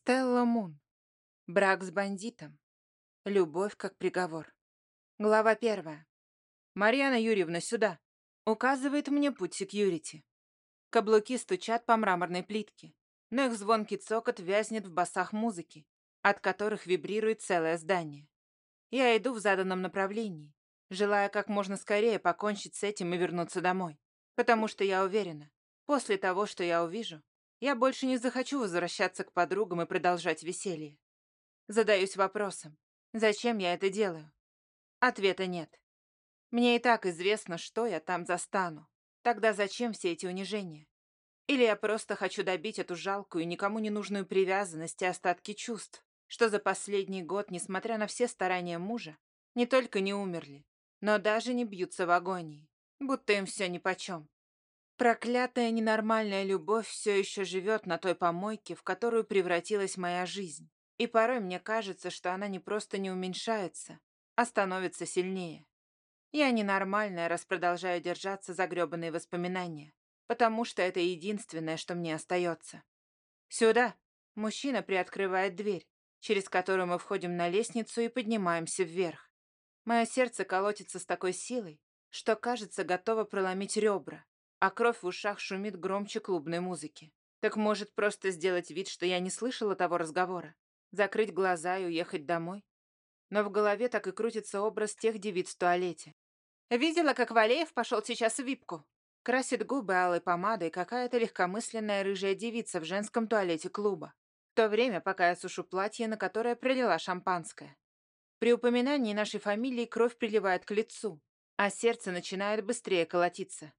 Стелла Мун. Брак с бандитом. Любовь как приговор. Глава первая. «Марьяна Юрьевна, сюда!» Указывает мне путь секьюрити. Каблуки стучат по мраморной плитке, но их звонкий цокот вязнет в басах музыки, от которых вибрирует целое здание. Я иду в заданном направлении, желая как можно скорее покончить с этим и вернуться домой, потому что я уверена, после того, что я увижу, я больше не захочу возвращаться к подругам и продолжать веселье. Задаюсь вопросом, зачем я это делаю? Ответа нет. Мне и так известно, что я там застану. Тогда зачем все эти унижения? Или я просто хочу добить эту жалкую, никому не нужную привязанность и остатки чувств, что за последний год, несмотря на все старания мужа, не только не умерли, но даже не бьются в агонии, будто им все нипочем. Проклятая ненормальная любовь все еще живет на той помойке, в которую превратилась моя жизнь. И порой мне кажется, что она не просто не уменьшается, а становится сильнее. Я ненормальная, раз продолжаю держаться за гребаные воспоминания, потому что это единственное, что мне остается. «Сюда!» Мужчина приоткрывает дверь, через которую мы входим на лестницу и поднимаемся вверх. Мое сердце колотится с такой силой, что, кажется, готово проломить ребра, а кровь в ушах шумит громче клубной музыки. Так может просто сделать вид, что я не слышала того разговора? Закрыть глаза и уехать домой? Но в голове так и крутится образ тех девиц в туалете. Видела, как Валеев пошел сейчас в випку? Красит губы алой помадой какая-то легкомысленная рыжая девица в женском туалете клуба. В то время, пока я сушу платье, на которое пролила шампанское. При упоминании нашей фамилии кровь приливает к лицу, а сердце начинает быстрее колотиться.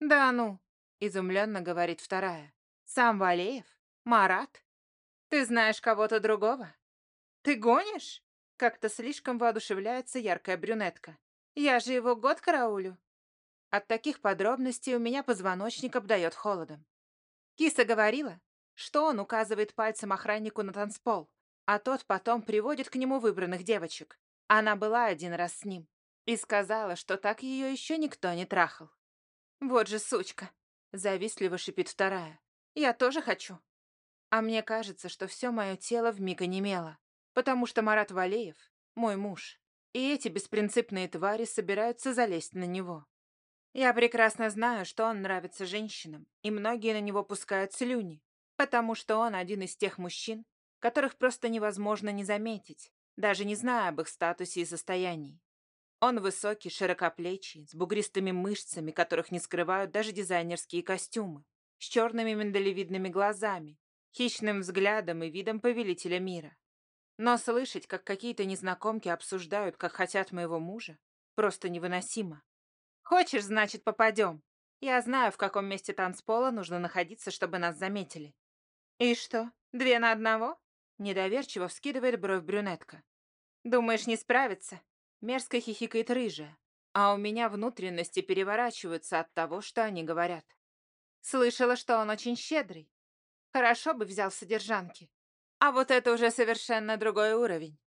«Да ну», — изумленно говорит вторая. «Сам Валеев? Марат? Ты знаешь кого-то другого? Ты гонишь?» Как-то слишком воодушевляется яркая брюнетка. «Я же его год караулю». От таких подробностей у меня позвоночник обдает холодом. Киса говорила, что он указывает пальцем охраннику на танцпол, а тот потом приводит к нему выбранных девочек. Она была один раз с ним и сказала, что так ее еще никто не трахал. «Вот же сучка!» — завистливо шипит вторая. «Я тоже хочу». А мне кажется, что все мое тело вмиг онемело, потому что Марат Валеев — мой муж, и эти беспринципные твари собираются залезть на него. Я прекрасно знаю, что он нравится женщинам, и многие на него пускают слюни, потому что он один из тех мужчин, которых просто невозможно не заметить, даже не зная об их статусе и состоянии. Он высокий, широкоплечий, с бугристыми мышцами, которых не скрывают даже дизайнерские костюмы, с черными миндалевидными глазами, хищным взглядом и видом повелителя мира. Но слышать, как какие-то незнакомки обсуждают, как хотят моего мужа, просто невыносимо. Хочешь, значит, попадем. Я знаю, в каком месте танцпола нужно находиться, чтобы нас заметили. И что, две на одного? Недоверчиво вскидывает бровь брюнетка. Думаешь, не справится? Мерзко хихикает рыжая, а у меня внутренности переворачиваются от того, что они говорят. Слышала, что он очень щедрый. Хорошо бы взял содержанки. А вот это уже совершенно другой уровень,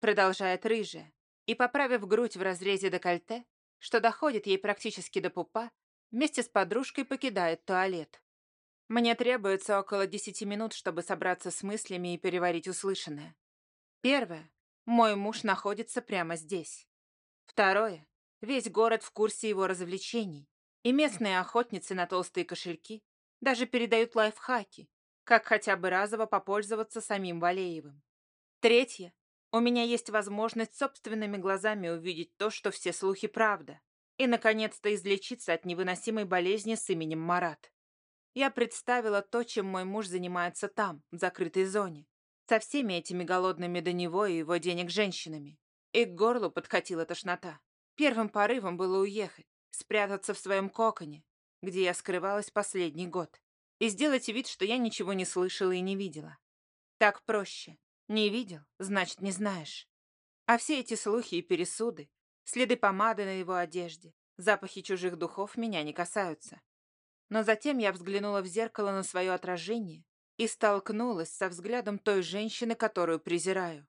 продолжает рыжая, и, поправив грудь в разрезе декольте, что доходит ей практически до пупа, вместе с подружкой покидает туалет. Мне требуется около десяти минут, чтобы собраться с мыслями и переварить услышанное. Первое. Мой муж находится прямо здесь. Второе. Весь город в курсе его развлечений. И местные охотницы на толстые кошельки даже передают лайфхаки, как хотя бы разово попользоваться самим Валеевым. Третье. У меня есть возможность собственными глазами увидеть то, что все слухи правда. И, наконец-то, излечиться от невыносимой болезни с именем Марат. Я представила то, чем мой муж занимается там, в закрытой зоне со всеми этими голодными до него и его денег женщинами. И к горлу подкатила тошнота. Первым порывом было уехать, спрятаться в своем коконе, где я скрывалась последний год, и сделать вид, что я ничего не слышала и не видела. Так проще. Не видел, значит, не знаешь. А все эти слухи и пересуды, следы помады на его одежде, запахи чужих духов меня не касаются. Но затем я взглянула в зеркало на свое отражение и столкнулась со взглядом той женщины, которую презираю.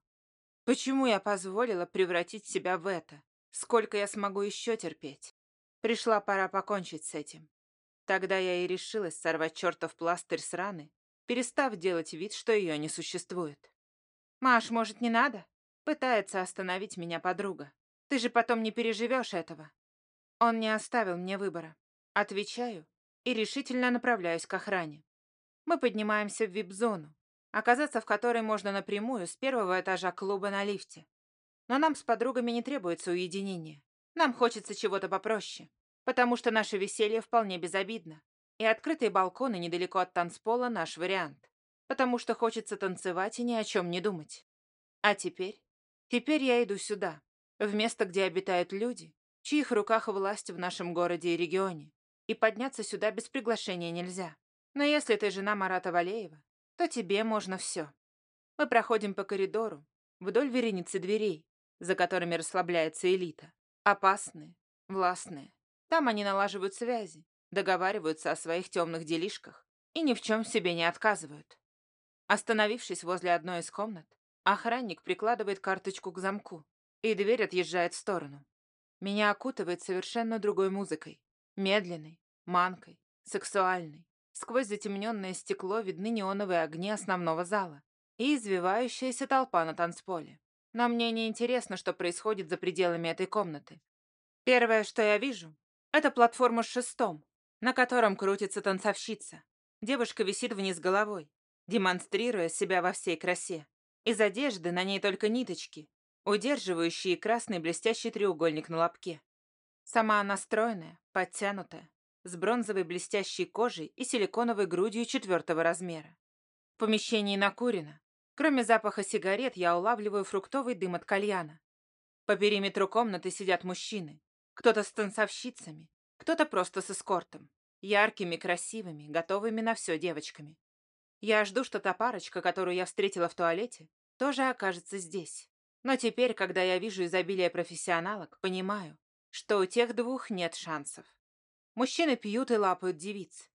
Почему я позволила превратить себя в это? Сколько я смогу еще терпеть? Пришла пора покончить с этим. Тогда я и решилась сорвать чертов пластырь с раны перестав делать вид, что ее не существует. «Маш, может, не надо?» Пытается остановить меня подруга. «Ты же потом не переживешь этого». Он не оставил мне выбора. Отвечаю и решительно направляюсь к охране. Мы поднимаемся в вип-зону, оказаться в которой можно напрямую с первого этажа клуба на лифте. Но нам с подругами не требуется уединение. Нам хочется чего-то попроще, потому что наше веселье вполне безобидно. И открытые балконы недалеко от танцпола наш вариант, потому что хочется танцевать и ни о чем не думать. А теперь? Теперь я иду сюда, в место, где обитают люди, чьих руках власть в нашем городе и регионе, и подняться сюда без приглашения нельзя. Но если ты жена Марата Валеева, то тебе можно все. Мы проходим по коридору, вдоль вереницы дверей, за которыми расслабляется элита. Опасные, властные. Там они налаживают связи, договариваются о своих темных делишках и ни в чем себе не отказывают. Остановившись возле одной из комнат, охранник прикладывает карточку к замку, и дверь отъезжает в сторону. Меня окутывает совершенно другой музыкой. Медленной, манкой, сексуальной, Сквозь затемненное стекло видны неоновые огни основного зала и извивающаяся толпа на танцполе. Но мне не интересно, что происходит за пределами этой комнаты. Первое, что я вижу, это платформа с шестом, на котором крутится танцовщица. Девушка висит вниз головой, демонстрируя себя во всей красе. Из одежды на ней только ниточки, удерживающие красный блестящий треугольник на лобке. Сама она стройная, подтянутая, с бронзовой блестящей кожей и силиконовой грудью четвертого размера. В помещении накурено. Кроме запаха сигарет, я улавливаю фруктовый дым от кальяна. По периметру комнаты сидят мужчины. Кто-то с танцовщицами, кто-то просто с эскортом. Яркими, красивыми, готовыми на все девочками. Я жду, что та парочка, которую я встретила в туалете, тоже окажется здесь. Но теперь, когда я вижу изобилие профессионалок, понимаю, что у тех двух нет шансов. Мужчины пьют и лапают девиц.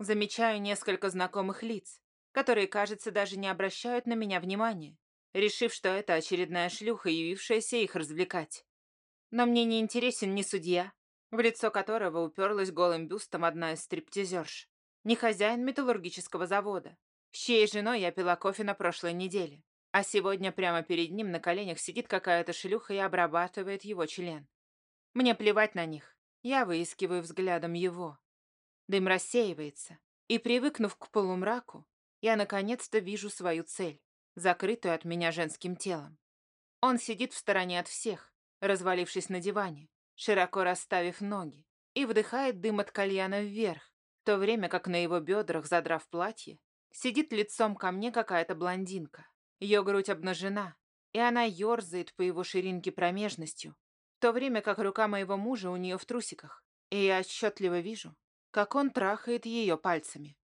Замечаю несколько знакомых лиц, которые, кажется, даже не обращают на меня внимания, решив, что это очередная шлюха, явившаяся их развлекать. Но мне не интересен ни судья, в лицо которого уперлась голым бюстом одна из стриптизерш, ни хозяин металлургического завода, с чьей женой я пила кофе на прошлой неделе, а сегодня прямо перед ним на коленях сидит какая-то шлюха и обрабатывает его член. Мне плевать на них. Я выискиваю взглядом его. Дым рассеивается, и, привыкнув к полумраку, я наконец-то вижу свою цель, закрытую от меня женским телом. Он сидит в стороне от всех, развалившись на диване, широко расставив ноги, и вдыхает дым от кальяна вверх, в то время как на его бедрах, задрав платье, сидит лицом ко мне какая-то блондинка. Ее грудь обнажена, и она ерзает по его ширинке промежностью, то время как рука моего мужа у нее в трусиках, и я отчетливо вижу, как он трахает ее пальцами.